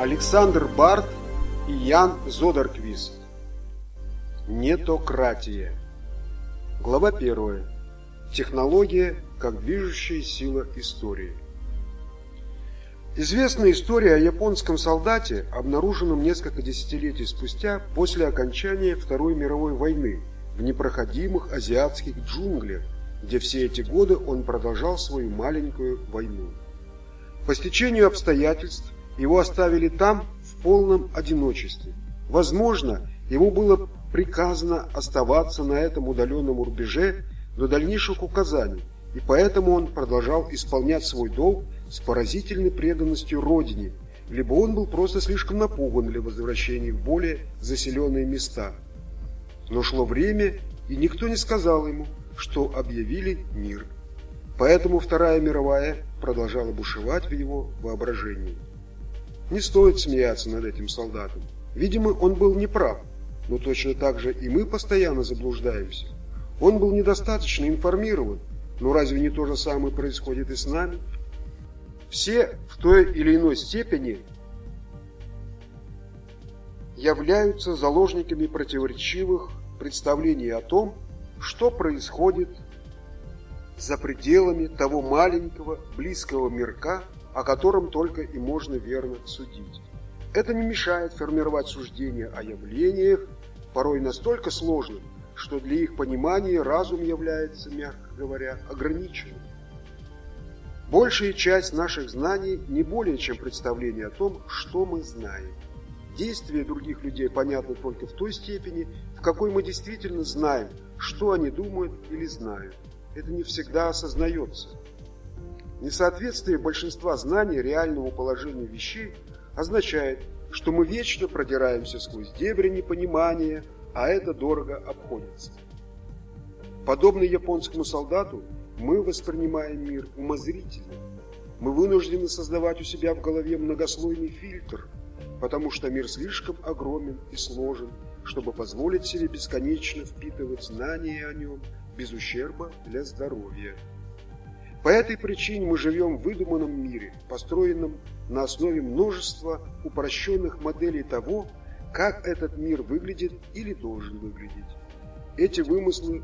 Александр Барт и Ян Зодерквист. Нетократия. Глава 1. Технология как движущая сила истории. Известная история о японском солдате, обнаруженном несколько десятилетий спустя после окончания Второй мировой войны в непроходимых азиатских джунглях, где все эти годы он продолжал свою маленькую войну. По стечению обстоятельств его оставили там в полном одиночестве. Возможно, ему было приказано оставаться на этом удаленном рубеже до дальнейших указаний, и поэтому он продолжал исполнять свой долг с поразительной преданностью родине, либо он был просто слишком напуган для возвращения в более заселенные места. Но шло время, и никто не сказал ему, что объявили мир. Поэтому Вторая мировая продолжала бушевать в его воображении. Не стоит смеяться над этим солдатом. Видимо, он был неправ, но точно так же и мы постоянно заблуждаемся. Он был недостаточно информирован, но разве не то же самое происходит и с нами? Все в той или иной степени являются заложниками противоречивых представлений о том, что происходит за пределами того маленького, близкого мирка, о котором только и можно верно судить. Это не мешает формировать суждения о явлениях, порой настолько сложным, что для их понимания разум является, мягко говоря, ограниченным. Большая часть наших знаний не более чем представление о том, что мы знаем. Действия других людей понятны только в той степени, в какой мы действительно знаем, что они думают или знают это не всегда осознается. Несоответствие большинства знаний реальному положению вещей означает, что мы вечно продираемся сквозь дебри непонимания, а это дорого обходится. Подобно японскому солдату, мы воспринимаем мир умозрительно. Мы вынуждены создавать у себя в голове многослойный фильтр, потому что мир слишком огромен и сложен, чтобы позволить себе бесконечно впитывать знания о нем – без ущерба для здоровья. По этой причине мы живем в выдуманном мире, построенном на основе множества упрощенных моделей того, как этот мир выглядит или должен выглядеть. Эти вымыслы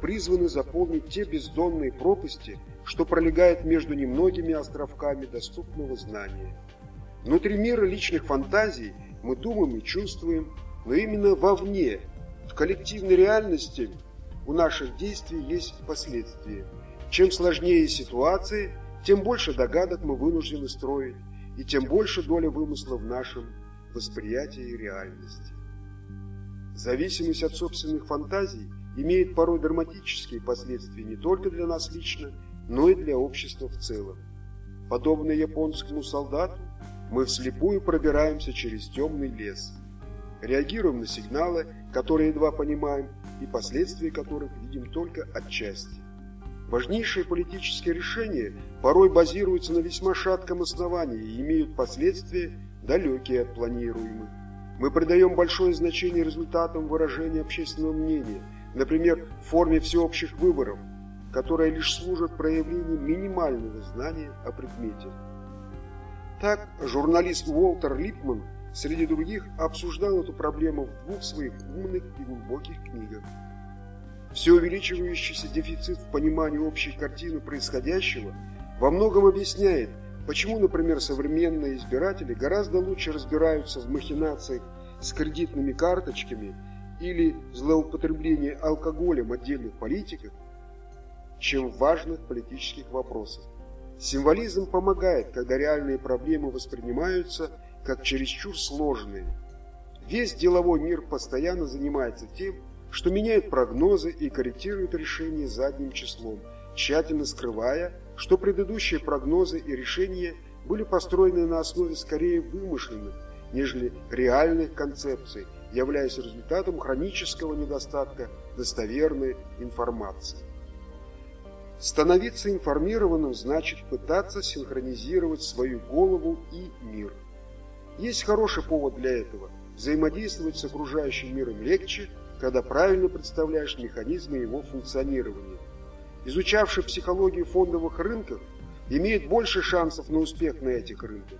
призваны заполнить те бездонные пропасти, что пролегают между немногими островками доступного знания. Внутри мира личных фантазий мы думаем и чувствуем, но именно вовне, в коллективной реальности – у наших действий есть последствия. Чем сложнее ситуация, тем больше догадок мы вынуждены строить, и тем больше доля вымысла в нашем восприятии реальности. Зависимость от собственных фантазий имеет порой драматические последствия не только для нас лично, но и для общества в целом. Подобно японскому солдату, мы вслепую пробираемся через темный лес. Реагируем на сигналы, которые едва понимаем, и последствия которых видим только отчасти. Важнейшие политические решения порой базируются на весьма шатком основании и имеют последствия, далекие от планируемых. Мы придаем большое значение результатам выражения общественного мнения, например, в форме всеобщих выборов, которые лишь служат проявлением минимального знания о предмете. Так, журналист Уолтер Липман среди других, обсуждал эту проблему в двух своих умных и глубоких книгах. Все увеличивающийся дефицит в понимании общей картины происходящего во многом объясняет, почему, например, современные избиратели гораздо лучше разбираются в махинациях с кредитными карточками или злоупотреблении алкоголем отдельных политиков, чем в важных политических вопросах. Символизм помогает, когда реальные проблемы воспринимаются как чересчур сложные. Весь деловой мир постоянно занимается тем, что меняет прогнозы и корректирует решения задним числом, тщательно скрывая, что предыдущие прогнозы и решения были построены на основе скорее вымышленных, нежели реальных концепций, являясь результатом хронического недостатка достоверной информации. Становиться информированным значит пытаться синхронизировать свою голову и мир. Есть хороший повод для этого. Взаимодействовать с окружающим миром легче, когда правильно представляешь механизмы его функционирования. Изучавший психологию фондовых рынков имеет больше шансов на успех на этих рынках.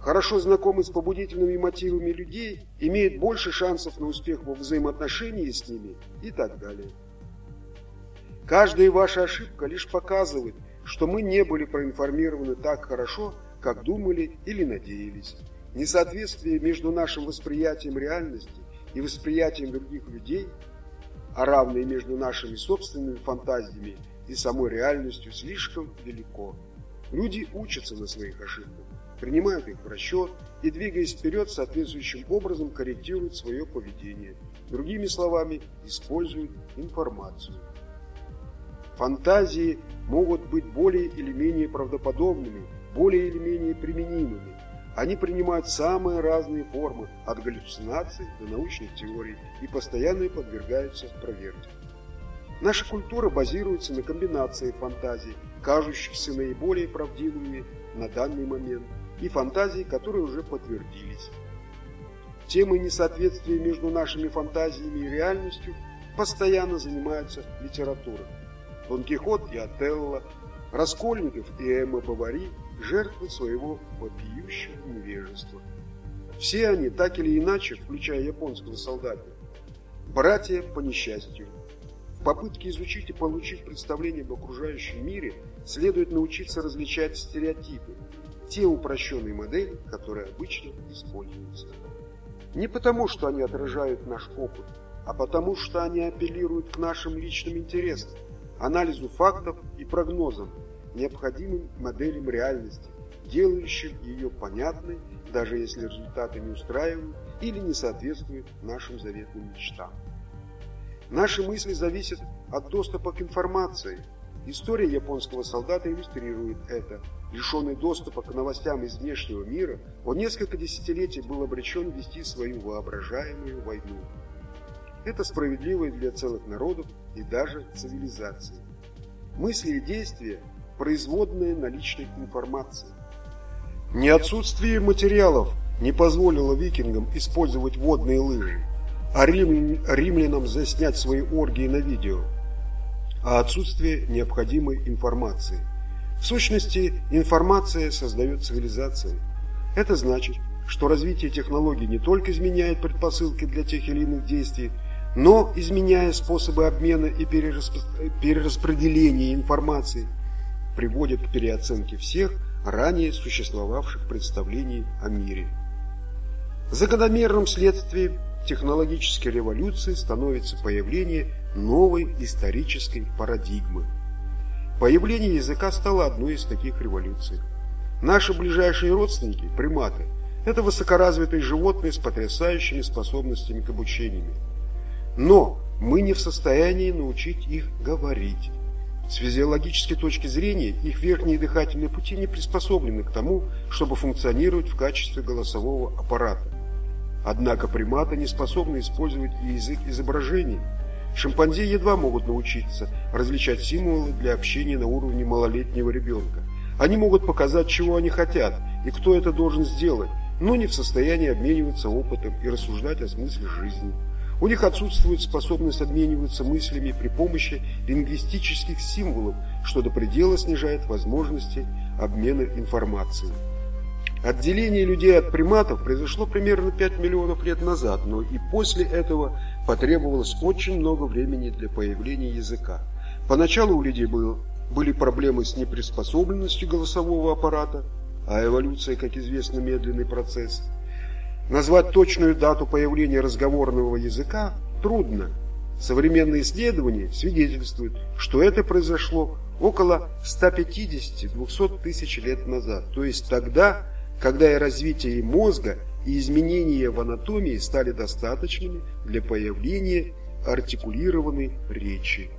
хорошо знакомый с побудительными мотивами людей, имеет больше шансов на успех во взаимоотношении с ними и так далее. Каждая ваша ошибка лишь показывает, что мы не были проинформированы так хорошо, как думали или надеялись. Несоответствие между нашим восприятием реальности и восприятием других людей, а равное между нашими собственными фантазиями и самой реальностью слишком велико. Люди учатся на своих ошибках, принимают их в расчет и, двигаясь вперед, соответствующим образом корректируют свое поведение. Другими словами, используют информацию. Фантазии могут быть более или менее правдоподобными, более или менее применимыми. Они принимают самые разные формы, от галлюцинаций до научных теорий, и постоянно подвергаются проверке. Наша культура базируется на комбинации фантазий, кажущихся наиболее правдивыми на данный момент, и фантазий, которые уже подтвердились. Темой несоответствия между нашими фантазиями и реальностью постоянно занимается литература. Дон Кихот и Отелло, Раскольников и Эмма Бавари – жертвы своего вопиющего невежества. Все они, так или иначе, включая японского солдата, братья по несчастью. В попытке изучить и получить представление об окружающем мире следует научиться различать стереотипы, те упрощенные модели, которые обычно используются. Не потому, что они отражают наш опыт, а потому, что они апеллируют к нашим личным интересам, анализу фактов и прогнозам, необходимым моделям реальности, делающим ее понятной, даже если результаты не устраивают или не соответствуют нашим заветным мечтам. Наши мысли зависят от доступа к информации. История японского солдата иллюстрирует это. Лишенный доступа к новостям из внешнего мира, он несколько десятилетий был обречен вести свою воображаемую войну. Это справедливо и для целых народов, и даже цивилизаций. Мысли и действия – производные наличной информации. Не отсутствие материалов не позволило викингам использовать водные лыжи, а римлянам заснять свои оргии на видео, а отсутствие необходимой информации. В сущности, информация создает цивилизации. Это значит, что развитие технологий не только изменяет предпосылки для тех или иных действий, но, изменяя способы обмена и перераспределения информации, приводит к переоценке всех ранее существовавших представлений о мире. Закономерным следствием технологической революции становится появление новой исторической парадигмы. Появление языка стало одной из таких революций. Наши ближайшие родственники, приматы, это высокоразвитые животные с потрясающими способностями к обучению. Но мы не в состоянии научить их говорить. С физиологической точки зрения их верхние дыхательные пути не приспособлены к тому, чтобы функционировать в качестве голосового аппарата. Однако приматы не способны использовать язык изображений. Шимпанзе едва могут научиться различать символы для общения на уровне малолетнего ребенка. Они могут показать, чего они хотят и кто это должен сделать, но не в состоянии обмениваться опытом и рассуждать о смысле жизни. У них отсутствует способность обмениваться мыслями при помощи лингвистических символов, что до предела снижает возможности обмена информацией. Отделение людей от приматов произошло примерно 5 миллионов лет назад, но и после этого потребовалось очень много времени для появления языка. Поначалу у людей был, были проблемы с неприспособленностью голосового аппарата, а эволюция, как известно, медленный процесс. Назвать точную дату появления разговорного языка трудно. Современные исследования свидетельствуют, что это произошло около 150-200 тысяч лет назад, то есть тогда, когда и развитие мозга, и изменения в анатомии стали достаточными для появления артикулированной речи.